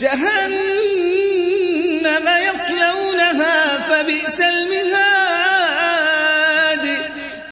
جهنم.